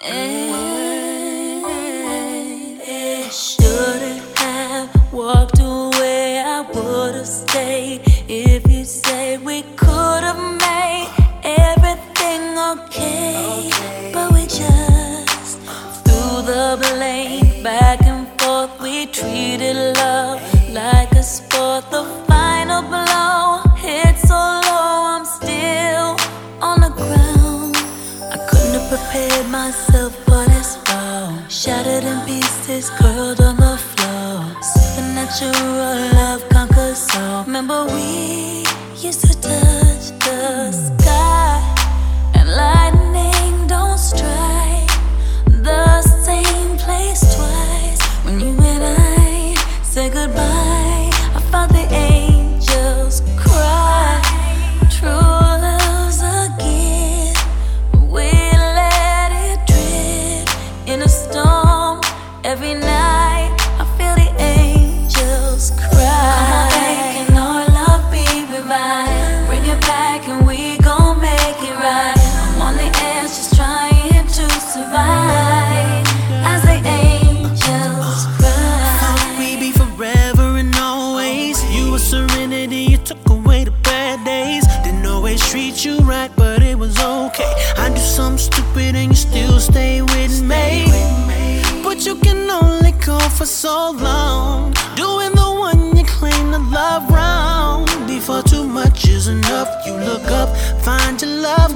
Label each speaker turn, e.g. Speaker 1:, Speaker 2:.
Speaker 1: I shouldn't have walked away. I would have stayed if you we could have made everything okay. But we just threw the blame back and forth. We treated love like a sport. The prepared myself, for this fall, Shattered in pieces, curled on the floor. Supernatural love conquers all. Remember, we used to touch the sky, and lightning don't strike the same place twice. When you and I said goodbye.
Speaker 2: so long doing the one you claim to love wrong. Before too much is enough, you look up, find your love